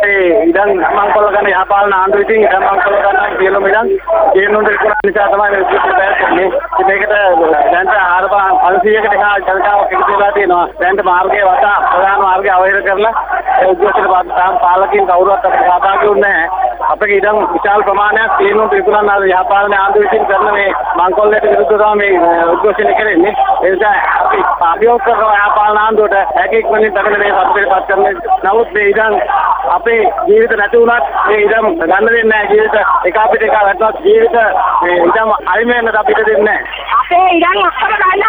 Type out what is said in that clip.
රටේ ඉඩම් මංකොල්ල ගන්න යහපාලන ආණ්ඩුව ඉතින් ඉඩම් මංකොල්ල ගන්න සියලුම ඉඩම් ගේනුන්ට විකුණන නිසා තමයි මේ විශ්ව පැවැත්වෙන්නේ. ඉතින් මේකට දැන්ට 4500කට එහා ජනතාවක් එකතු වෙලා තියෙනවා. දැන්ට මාර්ගයේ වටා ප්‍රධාන මාර්ගය අවහිර කරලා ඒ උද්යෝගස්ථ තාම පාලකයන් කවුරුවත් අපිට සහභාගී වුණේ නැහැ. අපේ ඉඩම් විශාල ප්‍රමාණයක් ගේනුන්ට විකුණන අර යහපාලන ආණ්ඩුව විසින් කරන මේ මංකොල්ලයට විරුද්ධව තමයි මේ උද්ඝෝෂණය කරන්නේ. ඒ නිසා අපි අභියෝග කරනවා යහපාලන ආණ්ඩුවට හැකි ඉක්මනින් දකින මේ පත්‍රයට පත් කරන්න. නමුත් මේ ඉඩම් අපේ ජීවිත නැති වුණත් මේ ඉඩම් ගන්න දෙන්නේ නැහැ ජීවිත එක අපිට එක වැටුණත් ජීවිත මේ ඉඩම් අයිම වෙන්නත් අපිට දෙන්නේ නැහැ. අපේ ඉඩම් ඔක්කොම ගන්න